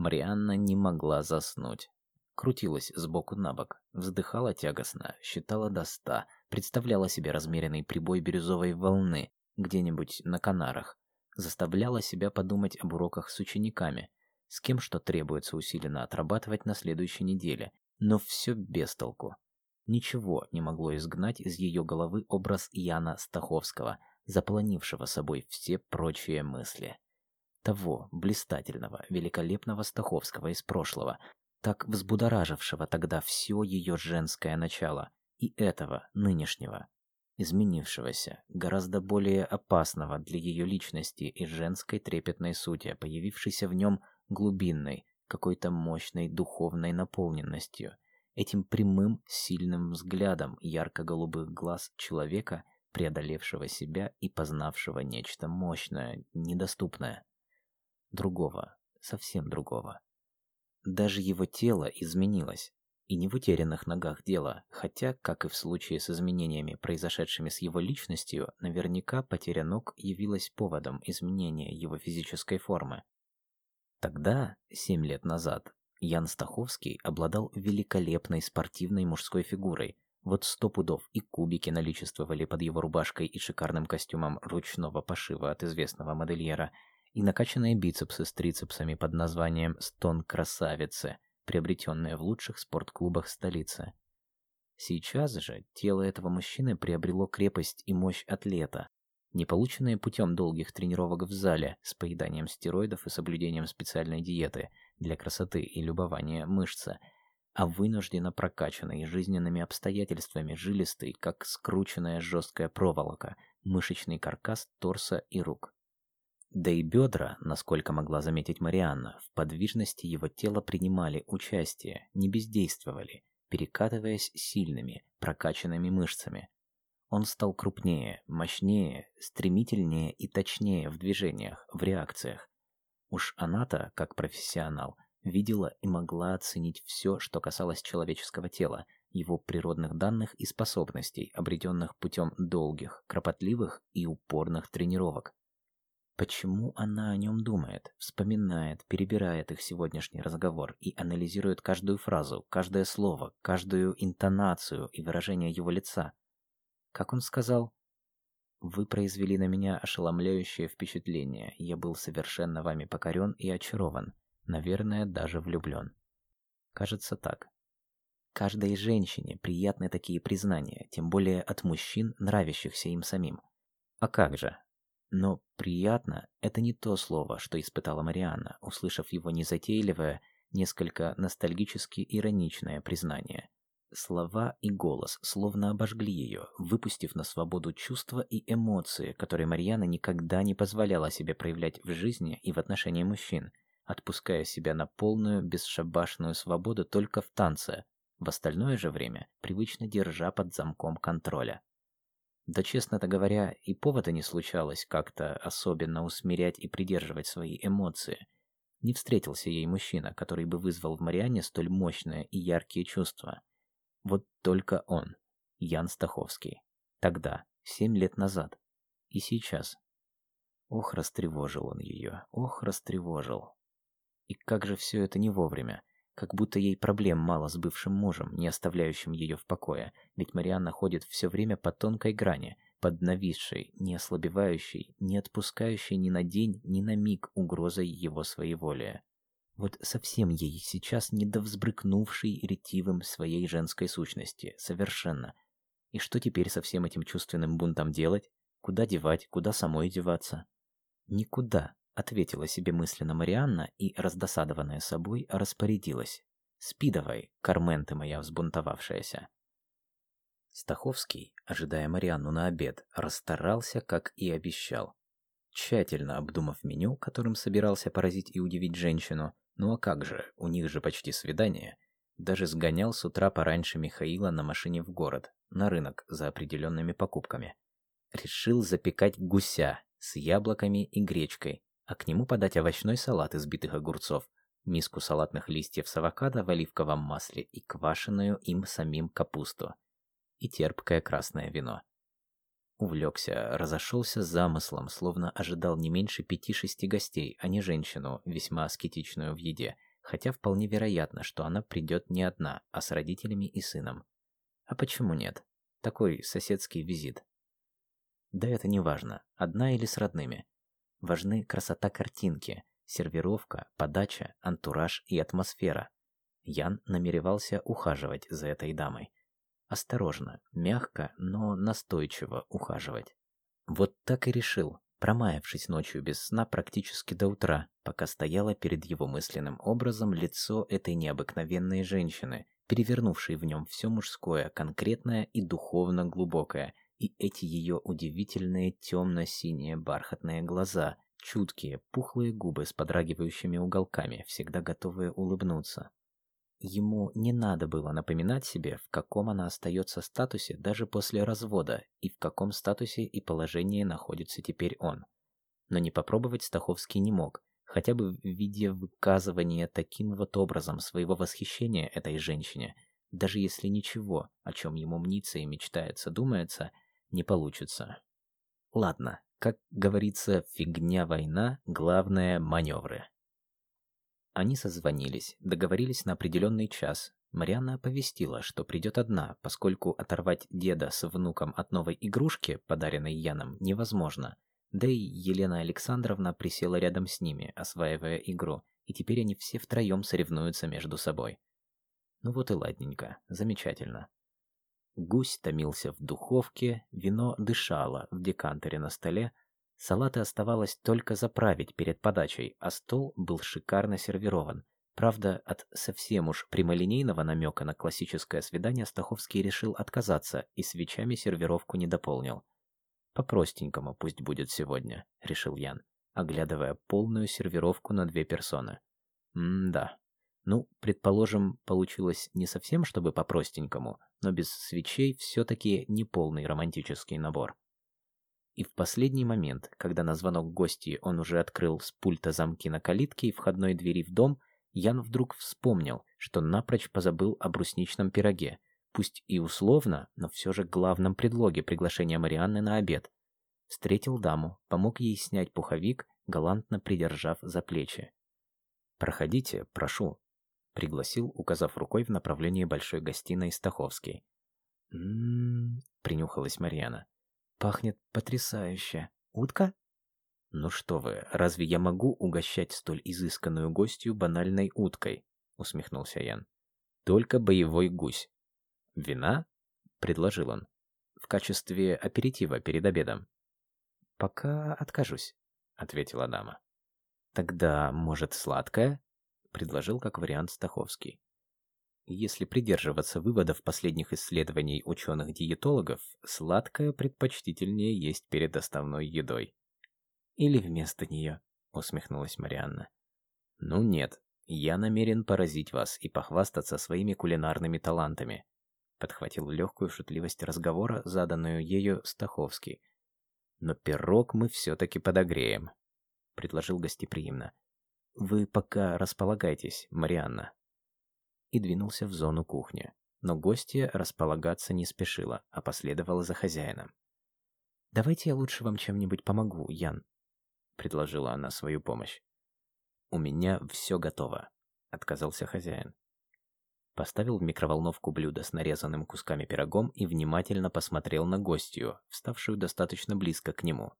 Марианна не могла заснуть. Крутилась сбоку на бок, вздыхала тягостно, считала до ста, представляла себе размеренный прибой бирюзовой волны где-нибудь на Канарах, заставляла себя подумать об уроках с учениками, с кем что требуется усиленно отрабатывать на следующей неделе, но все без толку. Ничего не могло изгнать из ее головы образ Яна Стаховского, заполонившего собой все прочие мысли. Того блистательного, великолепного Стаховского из прошлого, так взбудоражившего тогда все ее женское начало, и этого нынешнего, изменившегося, гораздо более опасного для ее личности и женской трепетной сути, появившейся в нем глубинной, какой-то мощной духовной наполненностью, этим прямым, сильным взглядом ярко-голубых глаз человека, преодолевшего себя и познавшего нечто мощное, недоступное. Другого, совсем другого. Даже его тело изменилось, и не в утерянных ногах дело, хотя, как и в случае с изменениями, произошедшими с его личностью, наверняка потеря ног явилась поводом изменения его физической формы. Тогда, семь лет назад, Ян Стаховский обладал великолепной спортивной мужской фигурой. Вот сто пудов и кубики наличествовали под его рубашкой и шикарным костюмом ручного пошива от известного модельера, и накачанные бицепсы с трицепсами под названием «Стон красавицы», приобретенные в лучших спортклубах столицы. Сейчас же тело этого мужчины приобрело крепость и мощь атлета, не полученные путем долгих тренировок в зале с поеданием стероидов и соблюдением специальной диеты для красоты и любования мышцы, а вынужденно прокачанный жизненными обстоятельствами жилистый, как скрученная жесткая проволока, мышечный каркас торса и рук. Да и бедра, насколько могла заметить Марианна, в подвижности его тела принимали участие, не бездействовали, перекатываясь сильными, прокачанными мышцами. Он стал крупнее, мощнее, стремительнее и точнее в движениях, в реакциях. Уж она-то, как профессионал, видела и могла оценить все, что касалось человеческого тела, его природных данных и способностей, обретенных путем долгих, кропотливых и упорных тренировок. Почему она о нем думает, вспоминает, перебирает их сегодняшний разговор и анализирует каждую фразу, каждое слово, каждую интонацию и выражение его лица? Как он сказал? «Вы произвели на меня ошеломляющее впечатление. Я был совершенно вами покорен и очарован. Наверное, даже влюблен». Кажется так. Каждой женщине приятны такие признания, тем более от мужчин, нравящихся им самим. А как же, но «приятно» — это не то слово, что испытала Марианна, услышав его незатейливое, несколько ностальгически ироничное признание. Слова и голос словно обожгли ее, выпустив на свободу чувства и эмоции, которые Марьяна никогда не позволяла себе проявлять в жизни и в отношении мужчин, отпуская себя на полную бесшабашную свободу только в танце, в остальное же время привычно держа под замком контроля. Да, честно-то говоря, и повода не случалось как-то особенно усмирять и придерживать свои эмоции. Не встретился ей мужчина, который бы вызвал в Марианне столь мощные и яркие чувства. Вот только он, Ян Стаховский. Тогда, семь лет назад. И сейчас. Ох, растревожил он ее, ох, растревожил. И как же все это не вовремя как будто ей проблем мало с бывшим мужем, не оставляющим ее в покое, ведь Марианна ходит все время по тонкой грани, под нависшей, не ослабевающей, не отпускающей ни на день, ни на миг угрозой его своеволия. Вот совсем ей сейчас не до ретивым своей женской сущности, совершенно. И что теперь со всем этим чувственным бунтом делать? Куда девать, куда самой деваться? Никуда, ответила себе мысленно Марианна и, раздосадованная собой, распорядилась. «Спи давай, Кармен ты моя взбунтовавшаяся». Стаховский, ожидая Марианну на обед, расстарался, как и обещал. Тщательно обдумав меню, которым собирался поразить и удивить женщину, ну а как же, у них же почти свидание, даже сгонял с утра пораньше Михаила на машине в город, на рынок за определенными покупками. Решил запекать гуся с яблоками и гречкой, а к нему подать овощной салат из битых огурцов, миску салатных листьев с авокадо в оливковом масле и квашеную им самим капусту. И терпкое красное вино. Увлекся, разошелся замыслом, словно ожидал не меньше пяти-шести гостей, а не женщину, весьма аскетичную в еде, хотя вполне вероятно, что она придет не одна, а с родителями и сыном. А почему нет? Такой соседский визит. Да это не важно, одна или с родными. Важны красота картинки, сервировка, подача, антураж и атмосфера. Ян намеревался ухаживать за этой дамой. Осторожно, мягко, но настойчиво ухаживать. Вот так и решил, промаявшись ночью без сна практически до утра, пока стояло перед его мысленным образом лицо этой необыкновенной женщины, перевернувшей в нем все мужское, конкретное и духовно глубокое, и эти ее удивительные темно-синие бархатные глаза, чуткие, пухлые губы с подрагивающими уголками, всегда готовые улыбнуться. Ему не надо было напоминать себе, в каком она остается статусе даже после развода и в каком статусе и положении находится теперь он. Но не попробовать Стаховский не мог, хотя бы в виде выказывания таким вот образом своего восхищения этой женщине, даже если ничего, о чем ему мнится и мечтается, думается, не получится. Ладно, как говорится, фигня война, главное маневры. Они созвонились, договорились на определенный час. Марианна оповестила, что придет одна, поскольку оторвать деда с внуком от новой игрушки, подаренной Яном, невозможно. Да и Елена Александровна присела рядом с ними, осваивая игру, и теперь они все втроем соревнуются между собой. Ну вот и ладненько, замечательно. Гусь томился в духовке, вино дышало в декантере на столе, Салаты оставалось только заправить перед подачей, а стол был шикарно сервирован. Правда, от совсем уж прямолинейного намека на классическое свидание Стаховский решил отказаться и свечами сервировку не дополнил. «По-простенькому пусть будет сегодня», — решил Ян, оглядывая полную сервировку на две персоны. «М-да. Ну, предположим, получилось не совсем чтобы по-простенькому, но без свечей все-таки не полный романтический набор. И в последний момент, когда на звонок гости он уже открыл с пульта замки на калитке и входной двери в дом, Ян вдруг вспомнил, что напрочь позабыл о брусничном пироге, пусть и условно, но все же главном предлоге приглашения Марианны на обед. Встретил даму, помог ей снять пуховик, галантно придержав за плечи. «Проходите, прошу», — пригласил, указав рукой в направлении большой гостиной Стаховский. «М-м-м», принюхалась Марьяна. Пахнет потрясающе. Утка? Ну что вы, разве я могу угощать столь изысканную гостью банальной уткой? Усмехнулся Ян. Только боевой гусь. Вина? Предложил он. В качестве аперитива перед обедом. Пока откажусь, ответила дама. Тогда, может, сладкое? Предложил как вариант Стаховский. Если придерживаться выводов последних исследований ученых-диетологов, сладкое предпочтительнее есть перед основной едой. «Или вместо нее», — усмехнулась Марианна. «Ну нет, я намерен поразить вас и похвастаться своими кулинарными талантами», — подхватил легкую шутливость разговора, заданную ею Стаховский. «Но пирог мы все-таки подогреем», — предложил гостеприимно. «Вы пока располагайтесь, Марианна» и двинулся в зону кухни. Но гостья располагаться не спешила, а последовала за хозяином. «Давайте я лучше вам чем-нибудь помогу, Ян», — предложила она свою помощь. «У меня все готово», — отказался хозяин. Поставил в микроволновку блюдо с нарезанным кусками пирогом и внимательно посмотрел на гостью, вставшую достаточно близко к нему.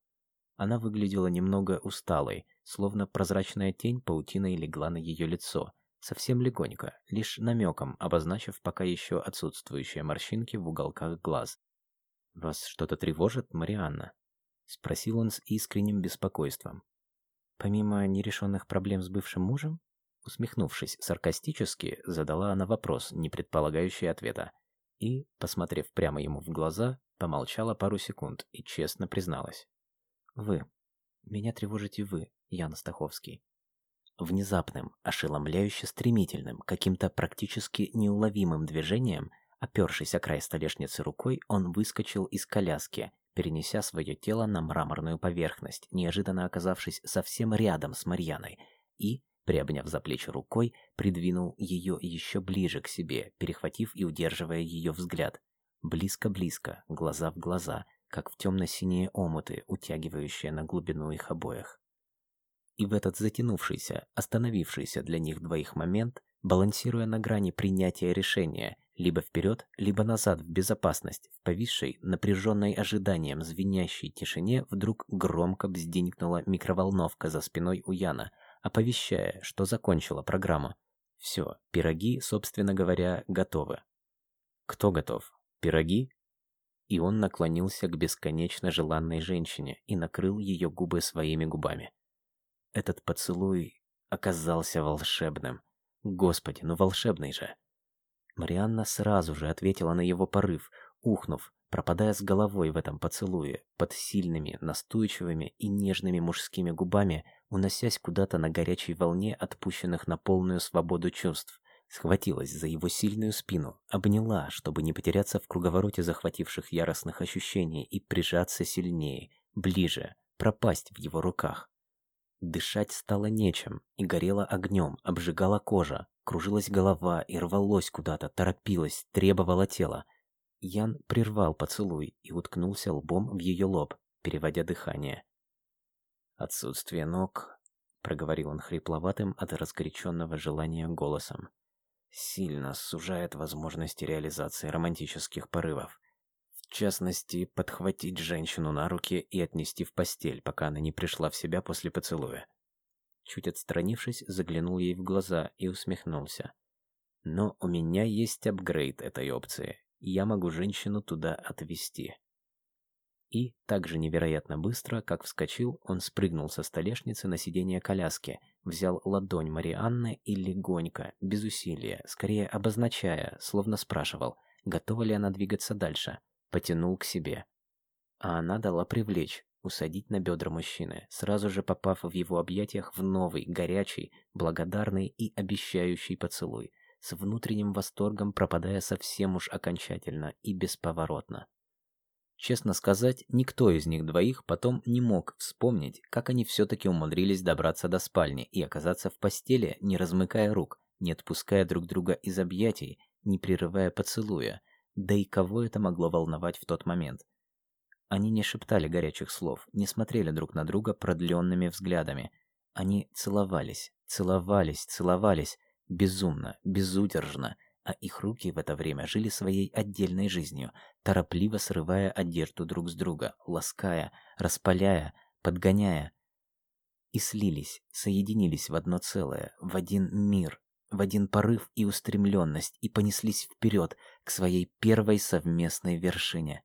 Она выглядела немного усталой, словно прозрачная тень паутиной легла на ее лицо, Совсем легонько, лишь намеком обозначив пока еще отсутствующие морщинки в уголках глаз. «Вас что-то тревожит, Марианна?» — спросил он с искренним беспокойством. «Помимо нерешенных проблем с бывшим мужем?» Усмехнувшись саркастически, задала она вопрос, не предполагающий ответа. И, посмотрев прямо ему в глаза, помолчала пару секунд и честно призналась. «Вы. Меня тревожите вы, Ян Стаховский. Внезапным, ошеломляюще стремительным, каким-то практически неуловимым движением, опершись о край столешницы рукой, он выскочил из коляски, перенеся свое тело на мраморную поверхность, неожиданно оказавшись совсем рядом с Марьяной, и, приобняв за плечи рукой, придвинул ее еще ближе к себе, перехватив и удерживая ее взгляд. Близко-близко, глаза в глаза, как в темно-синие омуты, утягивающие на глубину их обоих. И в этот затянувшийся, остановившийся для них двоих момент, балансируя на грани принятия решения, либо вперед, либо назад в безопасность, в повисшей, напряженной ожиданием звенящей тишине вдруг громко бзденькнула микроволновка за спиной у Яна, оповещая, что закончила программу. Все, пироги, собственно говоря, готовы. Кто готов? Пироги? И он наклонился к бесконечно желанной женщине и накрыл ее губы своими губами. Этот поцелуй оказался волшебным. Господи, ну волшебный же. Марианна сразу же ответила на его порыв, ухнув, пропадая с головой в этом поцелуе, под сильными, настойчивыми и нежными мужскими губами, уносясь куда-то на горячей волне отпущенных на полную свободу чувств, схватилась за его сильную спину, обняла, чтобы не потеряться в круговороте захвативших яростных ощущений и прижаться сильнее, ближе, пропасть в его руках. Дышать стало нечем, и горело огнем, обжигала кожа, кружилась голова и рвалось куда-то, торопилась, требовала тело. Ян прервал поцелуй и уткнулся лбом в ее лоб, переводя дыхание. «Отсутствие ног», — проговорил он хрипловатым от разгоряченного желания голосом, «сильно сужает возможности реализации романтических порывов. В частности, подхватить женщину на руки и отнести в постель, пока она не пришла в себя после поцелуя. Чуть отстранившись, заглянул ей в глаза и усмехнулся. Но у меня есть апгрейд этой опции. Я могу женщину туда отвезти. И, так же невероятно быстро, как вскочил, он спрыгнул со столешницы на сиденье коляски, взял ладонь Марианны и легонько, без усилия, скорее обозначая, словно спрашивал, готова ли она двигаться дальше потянул к себе. А она дала привлечь, усадить на бедра мужчины, сразу же попав в его объятиях в новый, горячий, благодарный и обещающий поцелуй, с внутренним восторгом пропадая совсем уж окончательно и бесповоротно. Честно сказать, никто из них двоих потом не мог вспомнить, как они все-таки умудрились добраться до спальни и оказаться в постели, не размыкая рук, не отпуская друг друга из объятий, не прерывая поцелуя, да и кого это могло волновать в тот момент? Они не шептали горячих слов, не смотрели друг на друга продленными взглядами. Они целовались, целовались, целовались, безумно, безудержно, а их руки в это время жили своей отдельной жизнью, торопливо срывая одежду друг с друга, лаская, распаляя, подгоняя. И слились, соединились в одно целое, в один мир, в один порыв и устремленность и понеслись вперед к своей первой совместной вершине.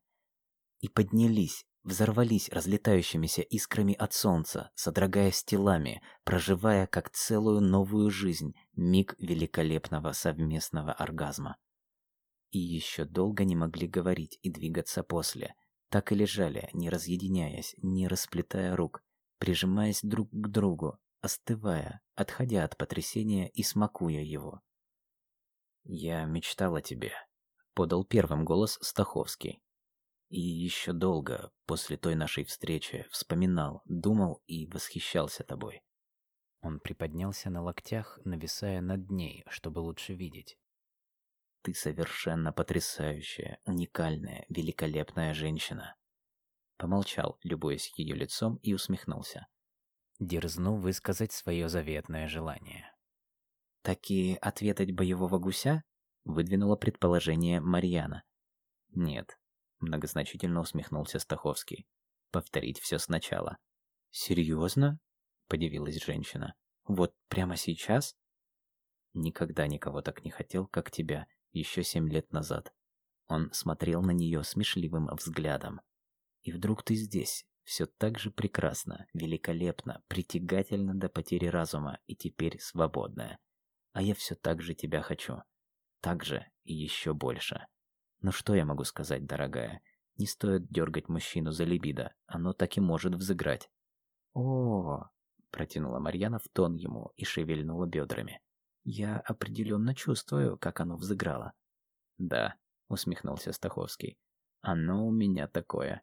И поднялись, взорвались разлетающимися искрами от солнца, содрогаясь телами, проживая как целую новую жизнь миг великолепного совместного оргазма. И еще долго не могли говорить и двигаться после. Так и лежали, не разъединяясь, не расплетая рук, прижимаясь друг к другу, остывая, отходя от потрясения и смакуя его. «Я мечтал о тебе», — подал первым голос Стаховский. «И еще долго, после той нашей встречи, вспоминал, думал и восхищался тобой». Он приподнялся на локтях, нависая над ней, чтобы лучше видеть. «Ты совершенно потрясающая, уникальная, великолепная женщина». Помолчал, любуясь ее лицом, и усмехнулся дерзнул высказать свое заветное желание. «Таки ответить боевого гуся?» — выдвинула предположение Марьяна. «Нет», — многозначительно усмехнулся Стаховский. «Повторить все сначала». «Серьезно?» — подивилась женщина. «Вот прямо сейчас?» «Никогда никого так не хотел, как тебя, еще семь лет назад». Он смотрел на нее смешливым взглядом. «И вдруг ты здесь, все так же прекрасно, великолепно, притягательно до потери разума и теперь свободная. А я все так же тебя хочу. Так же и еще больше. Но что я могу сказать, дорогая? Не стоит дергать мужчину за либидо, оно так и может взыграть. О, протянула Марьяна в тон ему и шевельнула бедрами. Я определенно чувствую, как оно взыграло. Да, усмехнулся Стаховский. Оно у меня такое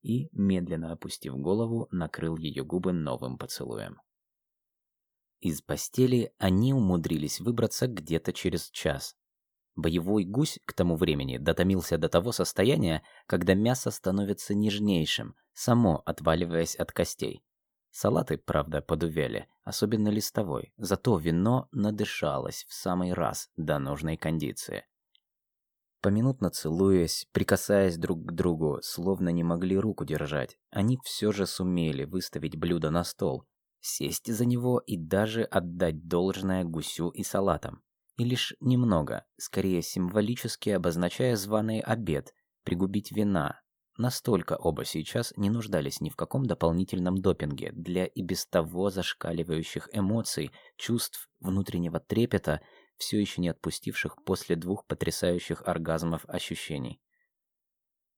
и, медленно опустив голову, накрыл ее губы новым поцелуем. Из постели они умудрились выбраться где-то через час. Боевой гусь к тому времени дотомился до того состояния, когда мясо становится нежнейшим, само отваливаясь от костей. Салаты, правда, подувяли, особенно листовой, зато вино надышалось в самый раз до нужной кондиции. Поминутно целуясь, прикасаясь друг к другу, словно не могли руку держать, они все же сумели выставить блюдо на стол, сесть за него и даже отдать должное гусю и салатам. И лишь немного, скорее символически обозначая званый обед, пригубить вина. Настолько оба сейчас не нуждались ни в каком дополнительном допинге для и без того зашкаливающих эмоций, чувств, внутреннего трепета – все еще не отпустивших после двух потрясающих оргазмов ощущений.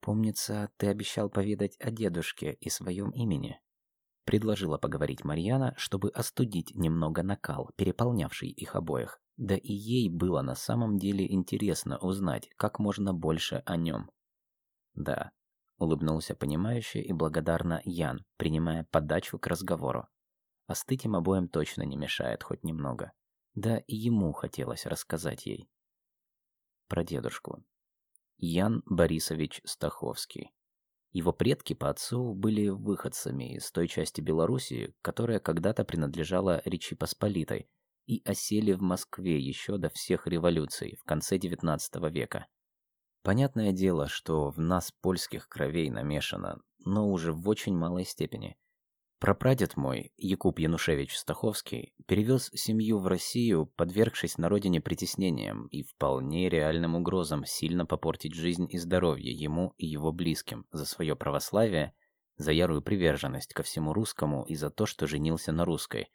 «Помнится, ты обещал поведать о дедушке и своем имени», — предложила поговорить Марьяна, чтобы остудить немного накал, переполнявший их обоих. Да и ей было на самом деле интересно узнать как можно больше о нем. «Да», — улыбнулся понимающе и благодарно Ян, принимая подачу к разговору. Остыть им обоим точно не мешает хоть немного. Да и ему хотелось рассказать ей. Про дедушку. Ян Борисович Стаховский. Его предки по отцу были выходцами из той части Белоруссии, которая когда-то принадлежала Речи Посполитой, и осели в Москве еще до всех революций в конце XIX века. Понятное дело, что в нас польских кровей намешано, но уже в очень малой степени. Прапрадед мой, Якуб Янушевич Стаховский, перевез семью в Россию, подвергшись на родине притеснениям и вполне реальным угрозам сильно попортить жизнь и здоровье ему и его близким за свое православие, за ярую приверженность ко всему русскому и за то, что женился на русской.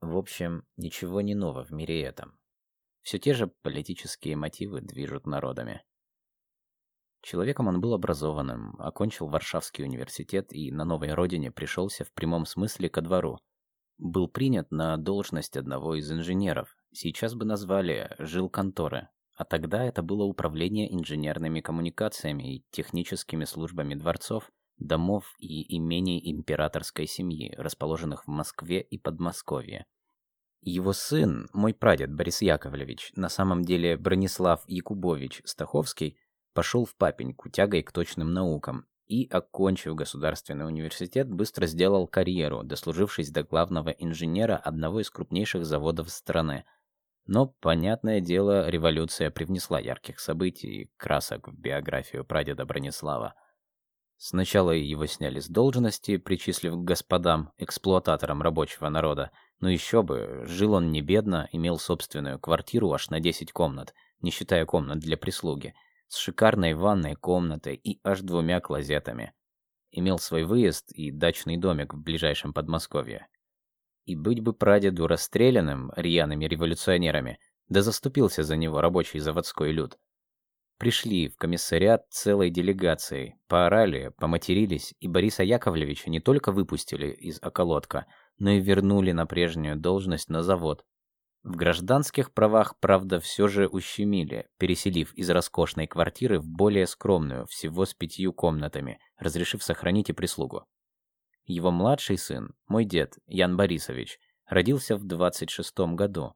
В общем, ничего не нового в мире этом. Все те же политические мотивы движут народами. Человеком он был образованным, окончил Варшавский университет и на новой родине пришелся в прямом смысле ко двору. Был принят на должность одного из инженеров, сейчас бы назвали жил конторы, а тогда это было управление инженерными коммуникациями и техническими службами дворцов, домов и имений императорской семьи, расположенных в Москве и Подмосковье. Его сын, мой прадед Борис Яковлевич, на самом деле Бронислав Якубович Стаховский, пошел в папеньку тягой к точным наукам и, окончив государственный университет, быстро сделал карьеру, дослужившись до главного инженера одного из крупнейших заводов страны. Но, понятное дело, революция привнесла ярких событий и красок в биографию прадеда Бронислава. Сначала его сняли с должности, причислив к господам, эксплуататорам рабочего народа. Но еще бы, жил он не бедно, имел собственную квартиру аж на 10 комнат, не считая комнат для прислуги – с шикарной ванной комнатой и аж двумя клозетами. Имел свой выезд и дачный домик в ближайшем Подмосковье. И быть бы прадеду расстрелянным рьяными революционерами, да заступился за него рабочий заводской люд. Пришли в комиссариат целой делегацией, поорали, поматерились, и Бориса Яковлевича не только выпустили из околотка, но и вернули на прежнюю должность на завод, в гражданских правах, правда, все же ущемили, переселив из роскошной квартиры в более скромную, всего с пятью комнатами, разрешив сохранить и прислугу. Его младший сын, мой дед, Ян Борисович, родился в 26-м году.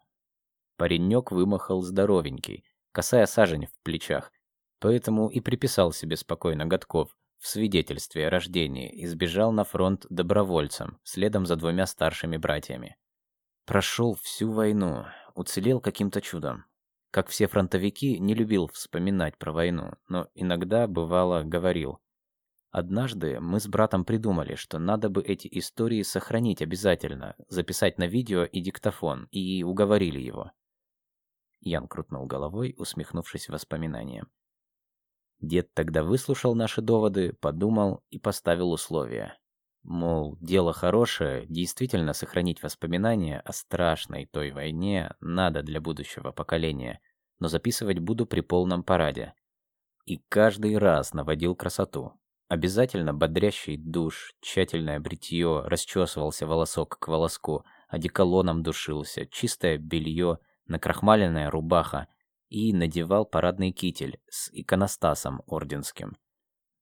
Паренек вымахал здоровенький, косая сажень в плечах, поэтому и приписал себе спокойно годков в свидетельстве о рождении и сбежал на фронт добровольцем, следом за двумя старшими братьями. Прошел всю войну, уцелел каким-то чудом. Как все фронтовики, не любил вспоминать про войну, но иногда, бывало, говорил. Однажды мы с братом придумали, что надо бы эти истории сохранить обязательно, записать на видео и диктофон, и уговорили его. Ян крутнул головой, усмехнувшись воспоминанием. Дед тогда выслушал наши доводы, подумал и поставил условия. Мол, дело хорошее, действительно сохранить воспоминания о страшной той войне надо для будущего поколения, но записывать буду при полном параде. И каждый раз наводил красоту. Обязательно бодрящий душ, тщательное бритье, расчесывался волосок к волоску, одеколоном душился, чистое белье, накрахмаленная рубаха и надевал парадный китель с иконостасом орденским.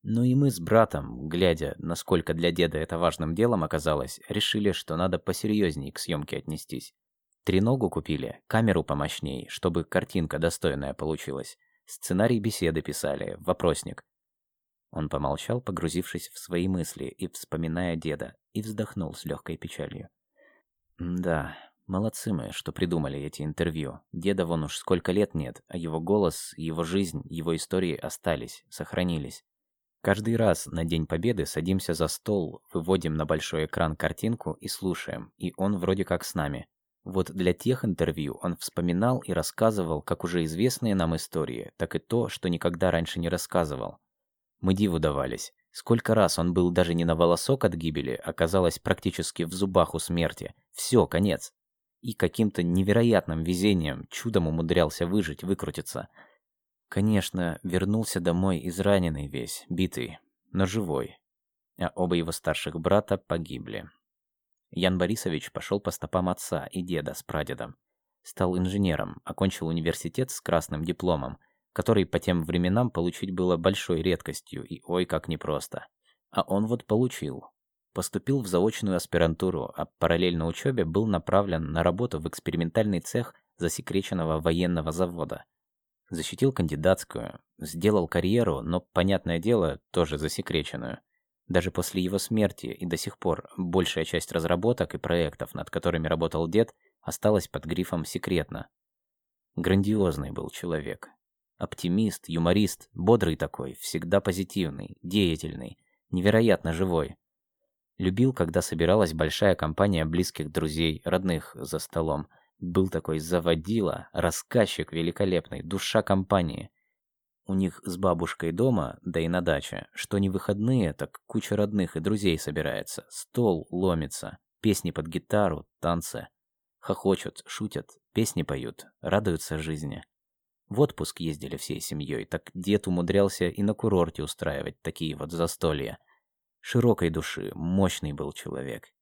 Ну и мы с братом, глядя, насколько для деда это важным делом оказалось, решили, что надо посерьезнее к съемке отнестись. Треногу купили, камеру помощней, чтобы картинка достойная получилась. Сценарий беседы писали, вопросник. Он помолчал, погрузившись в свои мысли и вспоминая деда, и вздохнул с легкой печалью. «Да, молодцы мы, что придумали эти интервью. Деда вон уж сколько лет нет, а его голос, его жизнь, его истории остались, сохранились. Каждый раз на День Победы садимся за стол, выводим на большой экран картинку и слушаем, и он вроде как с нами. Вот для тех интервью он вспоминал и рассказывал как уже известные нам истории, так и то, что никогда раньше не рассказывал. Мы диву давались. Сколько раз он был даже не на волосок от гибели, оказалось практически в зубах у смерти. Все, конец. И каким-то невероятным везением, чудом умудрялся выжить, выкрутиться. Конечно, вернулся домой израненный весь, битый, но живой. А оба его старших брата погибли. Ян Борисович пошел по стопам отца и деда с прадедом. Стал инженером, окончил университет с красным дипломом, который по тем временам получить было большой редкостью и ой как непросто. А он вот получил. Поступил в заочную аспирантуру, а параллельно учебе был направлен на работу в экспериментальный цех засекреченного военного завода. Защитил кандидатскую, сделал карьеру, но, понятное дело, тоже засекреченную. Даже после его смерти и до сих пор большая часть разработок и проектов, над которыми работал дед, осталась под грифом «секретно». Грандиозный был человек, Оптимист, юморист, бодрый такой, всегда позитивный, деятельный, невероятно живой. Любил, когда собиралась большая компания близких друзей, родных за столом. Был такой заводила, рассказчик великолепный, душа компании. У них с бабушкой дома, да и на даче, что не выходные, так куча родных и друзей собирается. Стол ломится, песни под гитару, танцы. Хохочут, шутят, песни поют, радуются жизни. В отпуск ездили всей семьей, так дед умудрялся и на курорте устраивать такие вот застолья. Широкой души, мощный был человек.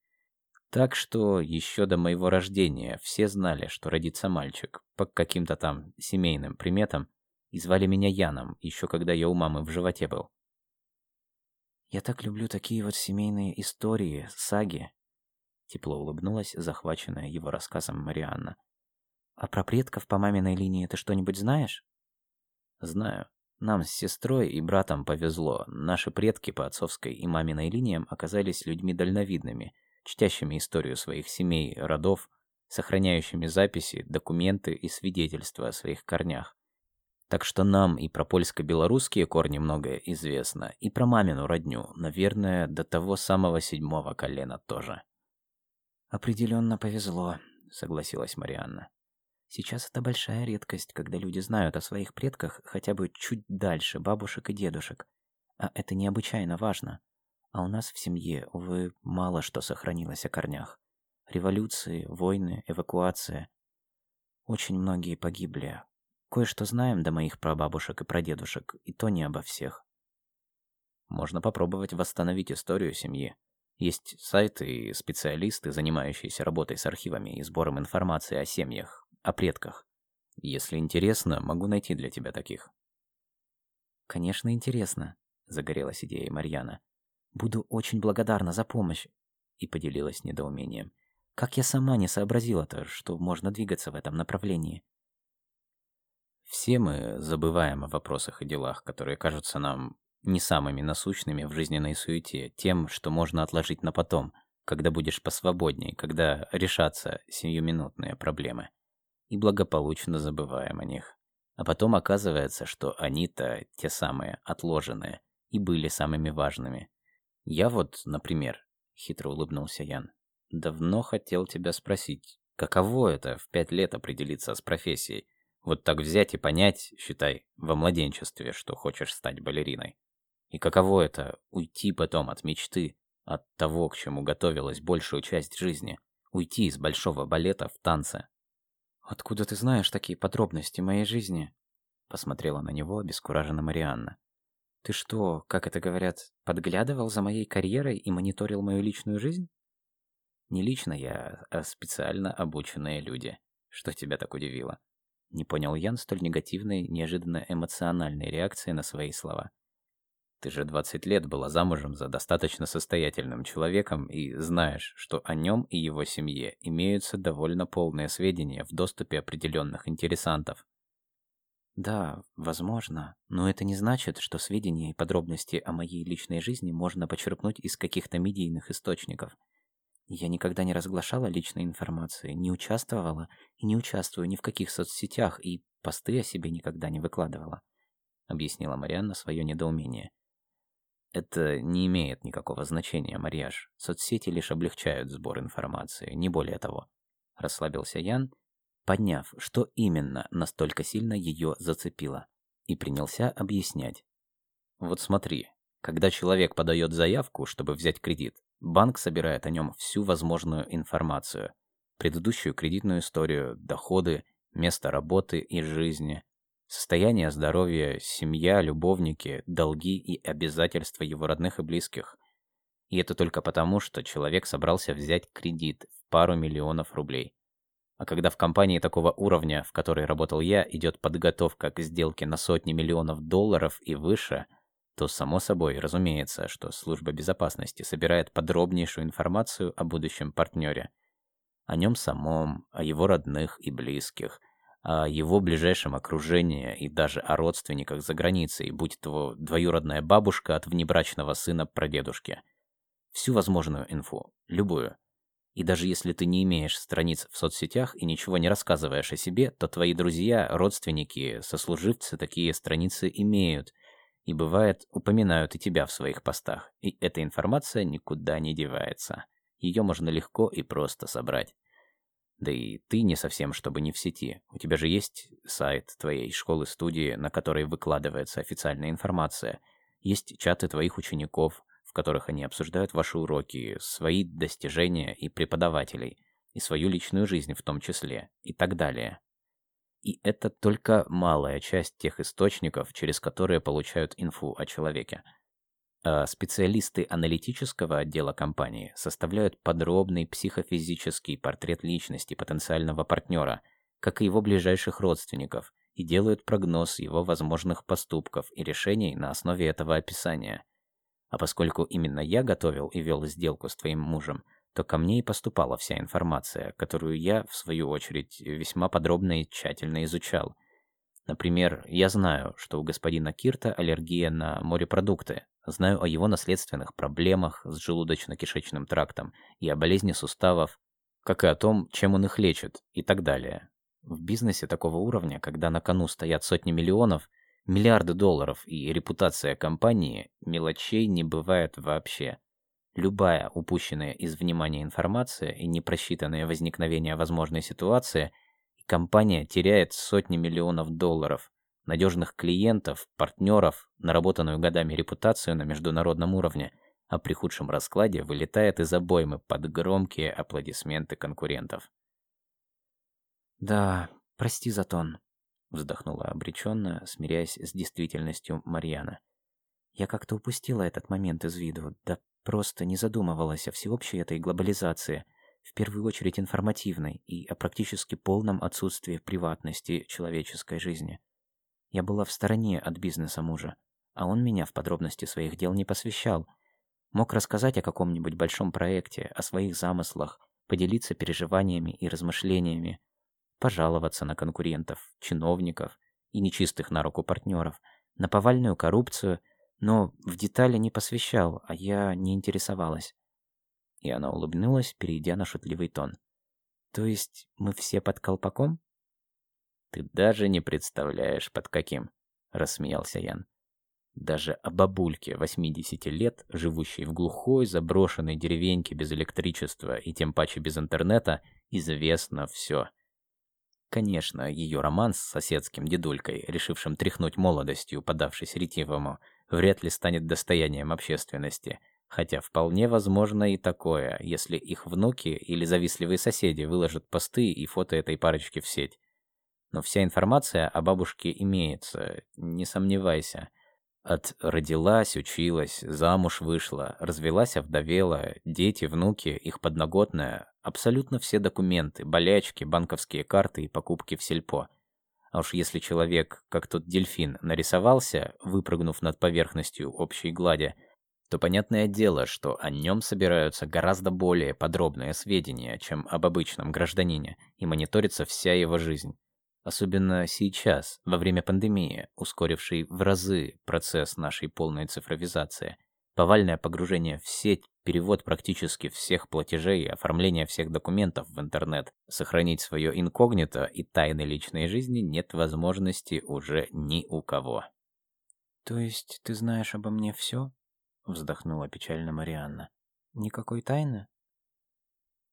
Так что еще до моего рождения все знали, что родится мальчик, по каким-то там семейным приметам, и звали меня Яном, еще когда я у мамы в животе был. «Я так люблю такие вот семейные истории, саги», — тепло улыбнулась, захваченная его рассказом Марианна. А про предков по маминой линии ты что-нибудь знаешь? Знаю. Нам с сестрой и братом повезло. Наши предки по отцовской и маминой линиям оказались людьми дальновидными, чтящими историю своих семей, родов, сохраняющими записи, документы и свидетельства о своих корнях. Так что нам и про польско-белорусские корни многое известно, и про мамину родню, наверное, до того самого седьмого колена тоже. Определенно повезло, согласилась Марианна. Сейчас это большая редкость, когда люди знают о своих предках хотя бы чуть дальше бабушек и дедушек. А это необычайно важно. А у нас в семье, увы, мало что сохранилось о корнях. Революции, войны, эвакуация. Очень многие погибли. Кое-что знаем до моих прабабушек и прадедушек, и то не обо всех. Можно попробовать восстановить историю семьи. Есть сайты и специалисты, занимающиеся работой с архивами и сбором информации о семьях, о предках. Если интересно, могу найти для тебя таких. Конечно, интересно, загорелась идеей Марьяна. Буду очень благодарна за помощь. И поделилась недоумением. Как я сама не сообразила-то, что можно двигаться в этом направлении? Все мы забываем о вопросах и делах, которые кажутся нам не самыми насущными в жизненной суете, тем, что можно отложить на потом, когда будешь посвободней, когда решатся сиюминутные проблемы и благополучно забываем о них. А потом оказывается, что они-то те самые, отложенные, и были самыми важными. Я вот, например, хитро улыбнулся Ян, давно хотел тебя спросить, каково это в пять лет определиться с профессией? Вот так взять и понять, считай, во младенчестве, что хочешь стать балериной. И каково это уйти потом от мечты, от того, к чему готовилась большую часть жизни, уйти из большого балета в танце, «Откуда ты знаешь такие подробности моей жизни?» Посмотрела на него обескураженно Марианна. «Ты что, как это говорят, подглядывал за моей карьерой и мониторил мою личную жизнь?» «Не лично я, а специально обученные люди. Что тебя так удивило?» Не понял Ян столь негативной, неожиданно эмоциональной реакции на свои слова. Ты же 20 лет была замужем за достаточно состоятельным человеком и знаешь, что о нем и его семье имеются довольно полные сведения в доступе определенных интересантов. Да, возможно, но это не значит, что сведения и подробности о моей личной жизни можно почерпнуть из каких-то медийных источников. Я никогда не разглашала личной информации, не участвовала и не участвую ни в каких соцсетях и посты о себе никогда не выкладывала, объяснила Марианна свое недоумение. Это не имеет никакого значения, Марьяж. Соцсети лишь облегчают сбор информации, не более того. Расслабился Ян подняв, что именно настолько сильно ее зацепило, и принялся объяснять. Вот смотри, когда человек подает заявку, чтобы взять кредит, банк собирает о нем всю возможную информацию. Предыдущую кредитную историю, доходы, место работы и жизни, состояние здоровья, семья, любовники, долги и обязательства его родных и близких. И это только потому, что человек собрался взять кредит в пару миллионов рублей. А когда в компании такого уровня, в которой работал я, идет подготовка к сделке на сотни миллионов долларов и выше, то само собой разумеется, что служба безопасности собирает подробнейшую информацию о будущем партнере. О нем самом, о его родных и близких, его ближайшем окружении и даже о родственниках за границей, будь то двоюродная бабушка от внебрачного сына прадедушки. Всю возможную инфу, любую. И даже если ты не имеешь страниц в соцсетях и ничего не рассказываешь о себе, то твои друзья, родственники, сослуживцы такие страницы имеют. И бывает, упоминают и тебя в своих постах. И эта информация никуда не девается. Ее можно легко и просто собрать. Да и ты не совсем, чтобы не в сети. У тебя же есть сайт твоей школы-студии, на которой выкладывается официальная информация. Есть чаты твоих учеников, которых они обсуждают ваши уроки, свои достижения и преподавателей, и свою личную жизнь в том числе, и так далее. И это только малая часть тех источников, через которые получают инфу о человеке. А специалисты аналитического отдела компании составляют подробный психофизический портрет личности потенциального партнера, как и его ближайших родственников, и делают прогноз его возможных поступков и решений на основе этого описания – а поскольку именно я готовил и вел сделку с твоим мужем, то ко мне и поступала вся информация, которую я, в свою очередь, весьма подробно и тщательно изучал. Например, я знаю, что у господина Кирта аллергия на морепродукты, знаю о его наследственных проблемах с желудочно-кишечным трактом и о болезни суставов, как и о том, чем он их лечит, и так далее. В бизнесе такого уровня, когда на кону стоят сотни миллионов, Миллиарды долларов и репутация компании мелочей не бывает вообще. Любая упущенная из внимания информация и непросчитанное возникновение возможной ситуации, компания теряет сотни миллионов долларов, надежных клиентов, партнеров, наработанную годами репутацию на международном уровне, а при худшем раскладе вылетает из обоймы под громкие аплодисменты конкурентов. «Да, прости за тон», вздохнула обреченно, смиряясь с действительностью Марьяна. Я как-то упустила этот момент из виду, да просто не задумывалась о всеобщей этой глобализации, в первую очередь информативной и о практически полном отсутствии приватности человеческой жизни. Я была в стороне от бизнеса мужа, а он меня в подробности своих дел не посвящал. Мог рассказать о каком-нибудь большом проекте, о своих замыслах, поделиться переживаниями и размышлениями, пожаловаться на конкурентов, чиновников и нечистых на руку партнеров, на повальную коррупцию, но в детали не посвящал, а я не интересовалась. И она улыбнулась, перейдя на шутливый тон. То есть мы все под колпаком? Ты даже не представляешь, под каким, рассмеялся Ян. Даже о бабульке 80 лет, живущей в глухой, заброшенной деревеньке без электричества и тем паче без интернета, известно все. Конечно, ее роман с соседским дедулькой, решившим тряхнуть молодостью, подавшись ретивому, вряд ли станет достоянием общественности. Хотя вполне возможно и такое, если их внуки или завистливые соседи выложат посты и фото этой парочки в сеть. Но вся информация о бабушке имеется, не сомневайся. От родилась, училась, замуж вышла, развелась, овдовела, дети, внуки, их подноготная, абсолютно все документы, болячки, банковские карты и покупки в сельпо. А уж если человек, как тот дельфин, нарисовался, выпрыгнув над поверхностью общей глади, то понятное дело, что о нем собираются гораздо более подробные сведения, чем об обычном гражданине, и мониторится вся его жизнь. Особенно сейчас, во время пандемии, ускорившей в разы процесс нашей полной цифровизации. Повальное погружение в сеть, перевод практически всех платежей оформление всех документов в интернет. Сохранить свое инкогнито и тайны личной жизни нет возможности уже ни у кого. «То есть ты знаешь обо мне все?» — вздохнула печально Марианна. «Никакой тайны?»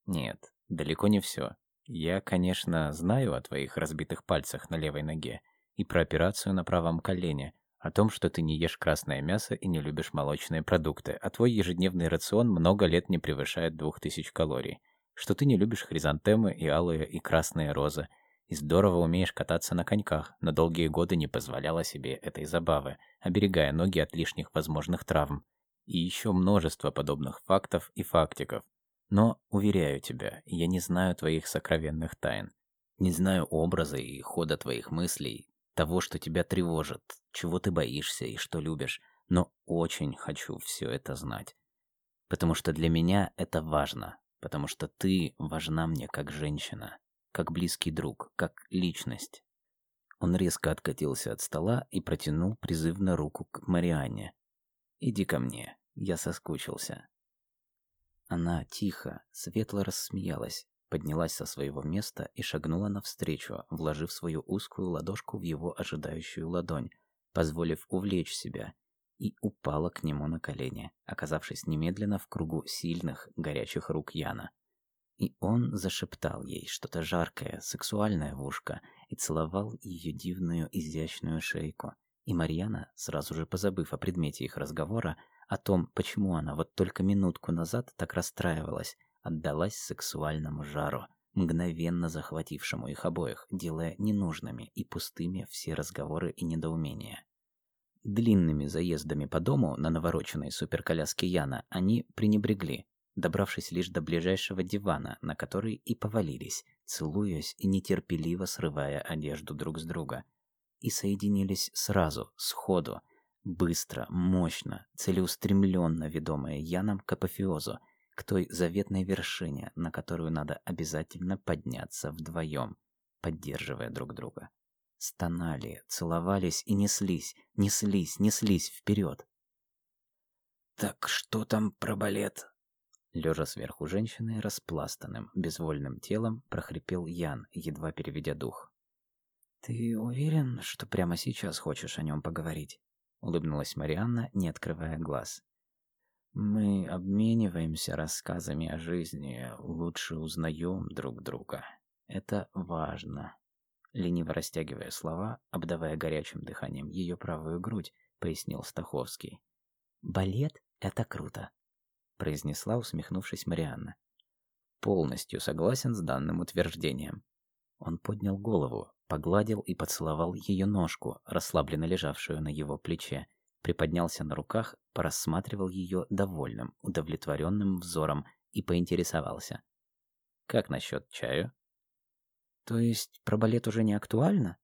«Нет, далеко не все. Я, конечно, знаю о твоих разбитых пальцах на левой ноге и про операцию на правом колене, о том, что ты не ешь красное мясо и не любишь молочные продукты, а твой ежедневный рацион много лет не превышает двух тысяч калорий, что ты не любишь хризантемы и алые и красные розы, и здорово умеешь кататься на коньках, но долгие годы не позволяла себе этой забавы, оберегая ноги от лишних возможных травм. И еще множество подобных фактов и фактиков. Но, уверяю тебя, я не знаю твоих сокровенных тайн. Не знаю образа и хода твоих мыслей, того, что тебя тревожит, чего ты боишься и что любишь, но очень хочу все это знать. Потому что для меня это важно, потому что ты важна мне как женщина, как близкий друг, как личность. Он резко откатился от стола и протянул призывно руку к Марианне. «Иди ко мне, я соскучился». Она тихо, светло рассмеялась, поднялась со своего места и шагнула навстречу, вложив свою узкую ладошку в его ожидающую ладонь, позволив увлечь себя, и упала к нему на колени, оказавшись немедленно в кругу сильных, горячих рук Яна. И он зашептал ей что-то жаркое, сексуальное в ушко и целовал ее дивную изящную шейку. И Марьяна, сразу же позабыв о предмете их разговора, о том, почему она вот только минутку назад так расстраивалась, отдалась сексуальному жару, мгновенно захватившему их обоих, делая ненужными и пустыми все разговоры и недоумения. Длинными заездами по дому на навороченной суперколяске Яна они пренебрегли, добравшись лишь до ближайшего дивана, на который и повалились, целуясь и нетерпеливо срывая одежду друг с друга. И соединились сразу, сходу, быстро, мощно, целеустремленно ведомые Яном к апофеозу – к той заветной вершине, на которую надо обязательно подняться вдвоем, поддерживая друг друга. Стонали, целовались и неслись, неслись, неслись вперед. «Так что там про балет?» Лежа сверху женщины, распластанным, безвольным телом, прохрипел Ян, едва переведя дух. «Ты уверен, что прямо сейчас хочешь о нем поговорить?» Улыбнулась Марианна, не открывая глаз. Мы обмениваемся рассказами о жизни, лучше узнаем друг друга. Это важно. Лениво растягивая слова, обдавая горячим дыханием ее правую грудь, пояснил Стаховский. «Балет — это круто», — произнесла, усмехнувшись Марианна. «Полностью согласен с данным утверждением». Он поднял голову, погладил и поцеловал ее ножку, расслабленно лежавшую на его плече, приподнялся на руках, порассматривал ее довольным, удовлетворенным взором и поинтересовался. «Как насчет чаю?» «То есть про балет уже не актуально?»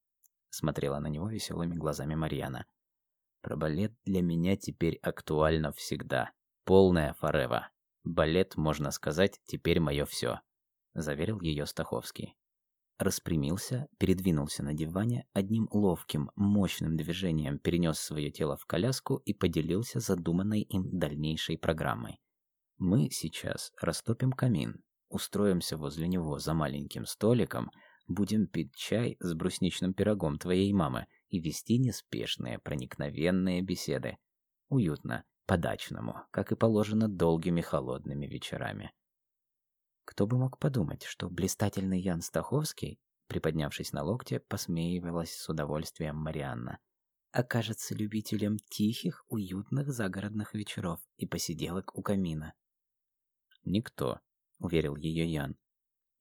Смотрела на него веселыми глазами Марьяна. «Про балет для меня теперь актуально всегда. Полная форева. Балет, можно сказать, теперь мое все», — заверил ее Стаховский распрямился, передвинулся на диване, одним ловким, мощным движением перенес свое тело в коляску и поделился задуманной им дальнейшей программой. Мы сейчас растопим камин, устроимся возле него за маленьким столиком, будем пить чай с брусничным пирогом твоей мамы и вести неспешные, проникновенные беседы. Уютно, по-дачному, как и положено долгими холодными вечерами. Кто бы мог подумать, что блистательный Ян Стаховский, приподнявшись на локте, посмеивалась с удовольствием Марианна, окажется любителем тихих, уютных загородных вечеров и посиделок у камина. «Никто», — уверил ее Ян.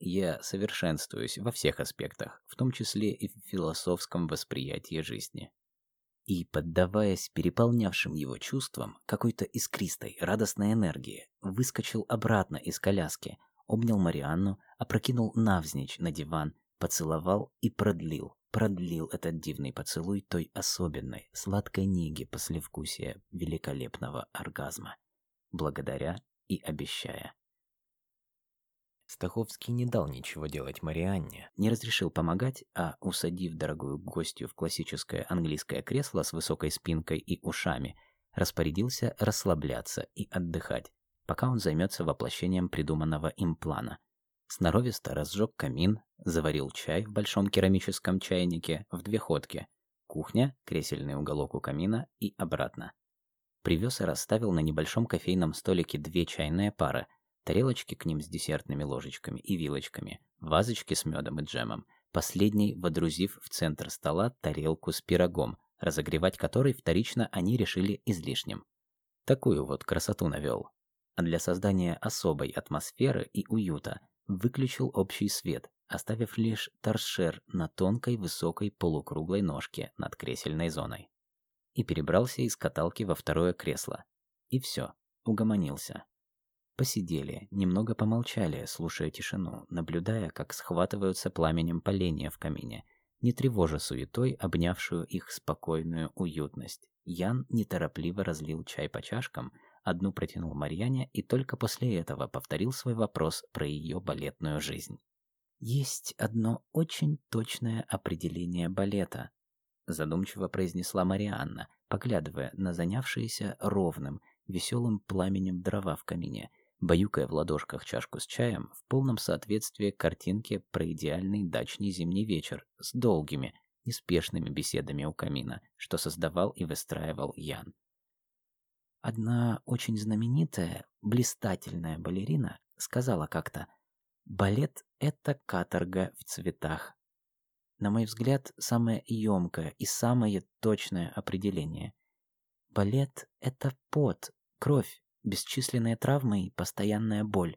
«Я совершенствуюсь во всех аспектах, в том числе и в философском восприятии жизни». И, поддаваясь переполнявшим его чувствам, какой-то искристой, радостной энергии, выскочил обратно из коляски, обнял Марианну, опрокинул навзничь на диван, поцеловал и продлил, продлил этот дивный поцелуй той особенной, сладкой неги послевкусия великолепного оргазма, благодаря и обещая. Стаховский не дал ничего делать Марианне, не разрешил помогать, а, усадив дорогую гостью в классическое английское кресло с высокой спинкой и ушами, распорядился расслабляться и отдыхать, пока он займется воплощением придуманного им плана. Сноровисто разжег камин, заварил чай в большом керамическом чайнике в две ходки. Кухня, кресельный уголок у камина и обратно. Привез и расставил на небольшом кофейном столике две чайные пары, тарелочки к ним с десертными ложечками и вилочками, вазочки с медом и джемом, последний водрузив в центр стола тарелку с пирогом, разогревать который вторично они решили излишним. Такую вот красоту навел. А для создания особой атмосферы и уюта выключил общий свет, оставив лишь торшер на тонкой высокой полукруглой ножке над кресельной зоной. И перебрался из каталки во второе кресло. И все, угомонился. Посидели, немного помолчали, слушая тишину, наблюдая, как схватываются пламенем поленья в камине, не тревожа суетой, обнявшую их спокойную уютность. Ян неторопливо разлил чай по чашкам, одну протянул Марьяне и только после этого повторил свой вопрос про ее балетную жизнь. «Есть одно очень точное определение балета», задумчиво произнесла Марианна, поглядывая на занявшиеся ровным, веселым пламенем дрова в камине, баюкая в ладошках чашку с чаем в полном соответствии картинке про идеальный дачный зимний вечер с долгими, неспешными беседами у камина, что создавал и выстраивал Ян. Одна очень знаменитая, блистательная балерина сказала как-то «Балет — это каторга в цветах». На мой взгляд, самое емкое и самое точное определение. Балет — это пот, кровь, бесчисленные травмы и постоянная боль.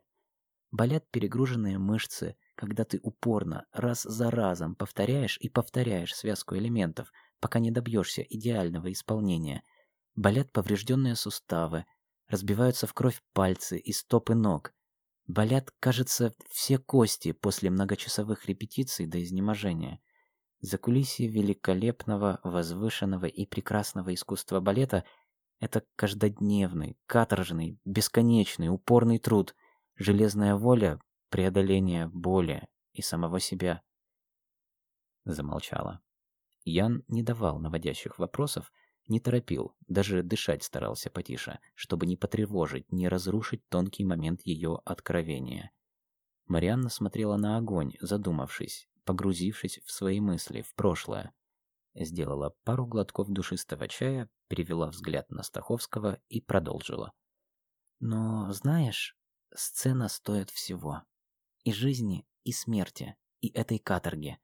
Болят перегруженные мышцы, когда ты упорно, раз за разом повторяешь и повторяешь связку элементов, пока не добьешься идеального исполнения — Болят поврежденные суставы, разбиваются в кровь пальцы и стопы ног. Болят, кажется, все кости после многочасовых репетиций до изнеможения. За кулисье великолепного, возвышенного и прекрасного искусства балета это каждодневный, каторжный, бесконечный, упорный труд, железная воля, преодоление боли и самого себя. Замолчала. Ян не давал наводящих вопросов, не торопил, даже дышать старался потише, чтобы не потревожить, не разрушить тонкий момент ее откровения. Марианна смотрела на огонь, задумавшись, погрузившись в свои мысли, в прошлое. Сделала пару глотков душистого чая, перевела взгляд на Стаховского и продолжила. «Но, знаешь, сцена стоит всего. И жизни, и смерти, и этой каторги.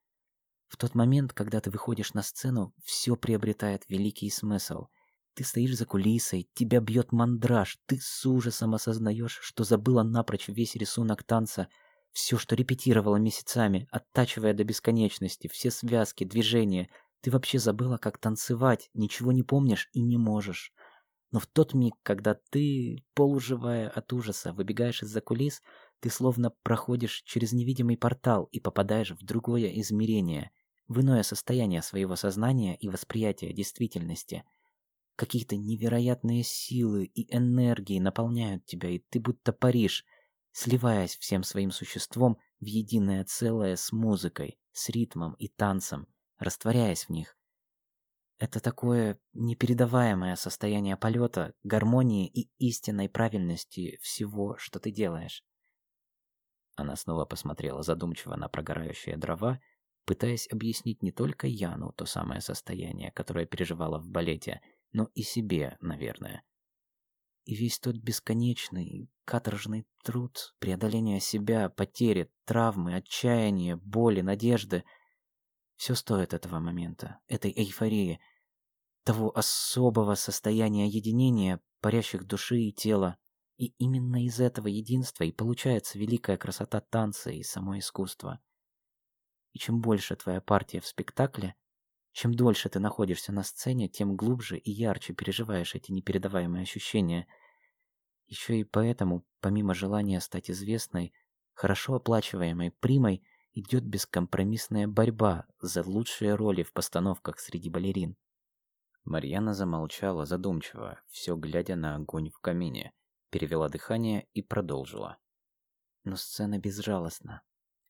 В тот момент, когда ты выходишь на сцену, все приобретает великий смысл. Ты стоишь за кулисой, тебя бьет мандраж, ты с ужасом осознаешь, что забыла напрочь весь рисунок танца, все, что репетировала месяцами, оттачивая до бесконечности, все связки, движения. Ты вообще забыла, как танцевать, ничего не помнишь и не можешь. Но в тот миг, когда ты, полуживая от ужаса, выбегаешь из-за кулис, ты словно проходишь через невидимый портал и попадаешь в другое измерение, в иное состояние своего сознания и восприятия действительности. Какие-то невероятные силы и энергии наполняют тебя, и ты будто паришь, сливаясь всем своим существом в единое целое с музыкой, с ритмом и танцем, растворяясь в них. Это такое непередаваемое состояние полета, гармонии и истинной правильности всего, что ты делаешь. Она снова посмотрела задумчиво на прогорающие дрова, пытаясь объяснить не только Яну то самое состояние, которое переживала в балете, но и себе, наверное. И весь тот бесконечный, каторжный труд, преодоление себя, потери, травмы, отчаяние, боли, надежды — все стоит этого момента, этой эйфории, того особого состояния единения, парящих души и тела. И именно из этого единства и получается великая красота танца и само искусство. И чем больше твоя партия в спектакле, чем дольше ты находишься на сцене, тем глубже и ярче переживаешь эти непередаваемые ощущения. Еще и поэтому, помимо желания стать известной, хорошо оплачиваемой примой, идет бескомпромиссная борьба за лучшие роли в постановках среди балерин. Марьяна замолчала задумчиво, все глядя на огонь в камине перевела дыхание и продолжила. Но сцена безжалостна.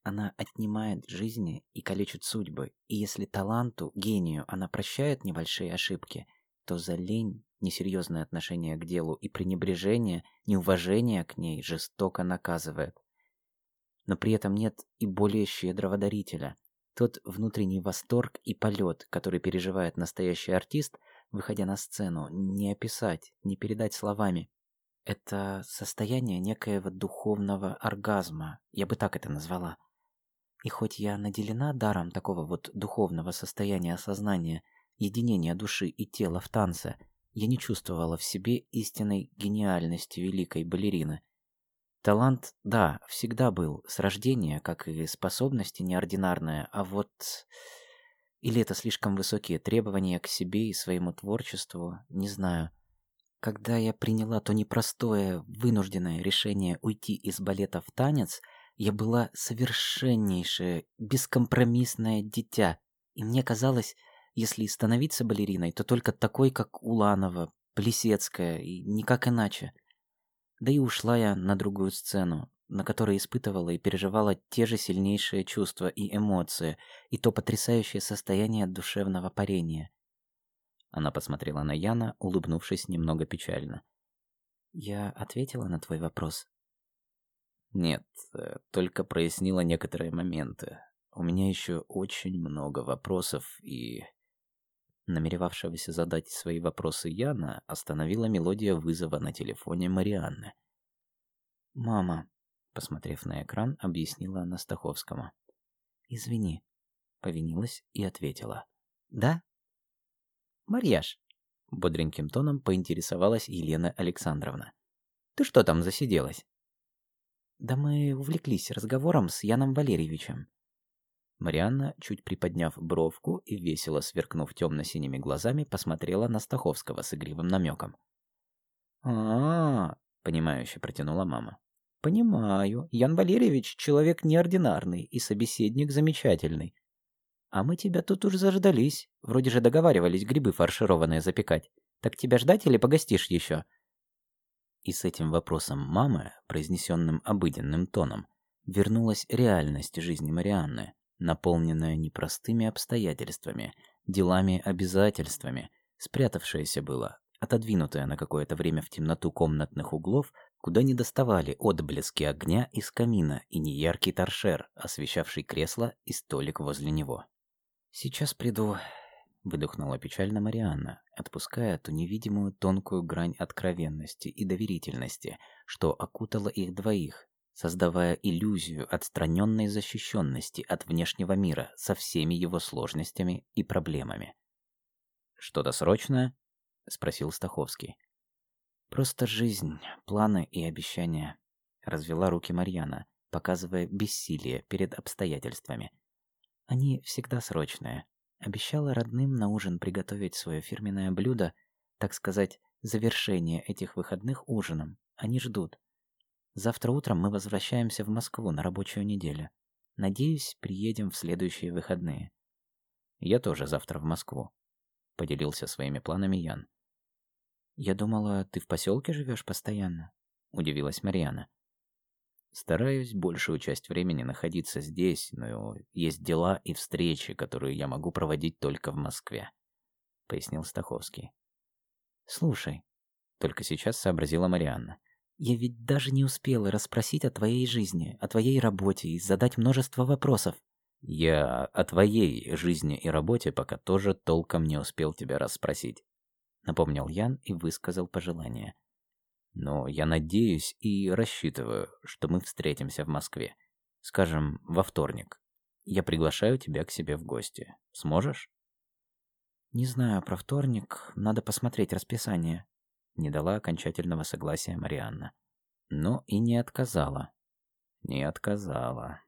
Она отнимает жизни и калечит судьбы, и если таланту, гению она прощает небольшие ошибки, то за лень, несерьезное отношение к делу и пренебрежение, неуважение к ней жестоко наказывает. Но при этом нет и более щедрого дарителя. Тот внутренний восторг и полет, который переживает настоящий артист, выходя на сцену, не описать, не передать словами. Это состояние некоего духовного оргазма, я бы так это назвала. И хоть я наделена даром такого вот духовного состояния сознания, единения души и тела в танце, я не чувствовала в себе истинной гениальности великой балерины. Талант, да, всегда был, с рождения, как и способности неординарная, а вот... Или это слишком высокие требования к себе и своему творчеству, не знаю. Когда я приняла то непростое, вынужденное решение уйти из балета в танец – я была совершеннейшее, бескомпромиссное дитя, и мне казалось, если становиться балериной, то только такой, как Уланова, Плесецкая, и никак иначе. Да и ушла я на другую сцену, на которой испытывала и переживала те же сильнейшие чувства и эмоции, и то потрясающее состояние душевного парения. Она посмотрела на Яна, улыбнувшись немного печально. «Я ответила на твой вопрос?» Нет, э, только прояснила некоторые моменты. У меня еще очень много вопросов и... Намеревавшегося задать свои вопросы Яна остановила мелодия вызова на телефоне Марианны. «Мама», — посмотрев на экран, объяснила она Стаховскому. «Извини», — повинилась и ответила. «Да?» «Марьяш», — бодреньким тоном поинтересовалась Елена Александровна. «Ты что там засиделась?» Да мы увлеклись разговором с Яном Валерьевичем. Марианна, чуть приподняв бровку и весело сверкнув темно-синими глазами, посмотрела на Стаховского с игривым намеком. а, -а, -а понимающе протянула мама. «Понимаю. Ян Валерьевич — человек неординарный и собеседник замечательный. А мы тебя тут уж заждались. Вроде же договаривались грибы фаршированные запекать. Так тебя ждать или погостишь еще?» И с этим вопросом мамы, произнесенным обыденным тоном, вернулась реальность жизни Марианны, наполненная непростыми обстоятельствами, делами-обязательствами, спрятавшаяся была, отодвинутая на какое-то время в темноту комнатных углов, куда не доставали отблески огня из камина и неяркий торшер, освещавший кресло и столик возле него. «Сейчас приду», выдохнула печально Марианна, отпуская ту невидимую тонкую грань откровенности и доверительности, что окутала их двоих, создавая иллюзию отстраненной защищенности от внешнего мира со всеми его сложностями и проблемами. «Что-то срочное?» — спросил Стаховский. «Просто жизнь, планы и обещания», — развела руки Марьяна, показывая бессилие перед обстоятельствами. «Они всегда срочные, Обещала родным на ужин приготовить свое фирменное блюдо, так сказать, завершение этих выходных ужином. Они ждут. Завтра утром мы возвращаемся в Москву на рабочую неделю. Надеюсь, приедем в следующие выходные. Я тоже завтра в Москву. Поделился своими планами Ян. Я думала, ты в поселке живешь постоянно? Удивилась Марьяна. Стараюсь большую часть времени находиться здесь, но есть дела и встречи, которые я могу проводить только в Москве», — пояснил Стаховский. «Слушай», — только сейчас сообразила Марианна, «я ведь даже не успела расспросить о твоей жизни, о твоей работе и задать множество вопросов». «Я о твоей жизни и работе пока тоже толком не успел тебя расспросить», — напомнил Ян и высказал пожелание. Но я надеюсь и рассчитываю, что мы встретимся в Москве. Скажем, во вторник. Я приглашаю тебя к себе в гости. Сможешь? Не знаю про вторник, надо посмотреть расписание. Не дала окончательного согласия Марианна. Но и не отказала. Не отказала.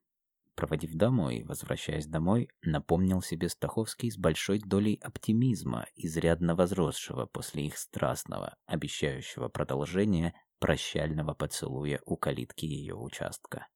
Проводив домой, возвращаясь домой, напомнил себе Стаховский с большой долей оптимизма, изрядно возросшего после их страстного, обещающего продолжения прощального поцелуя у калитки ее участка.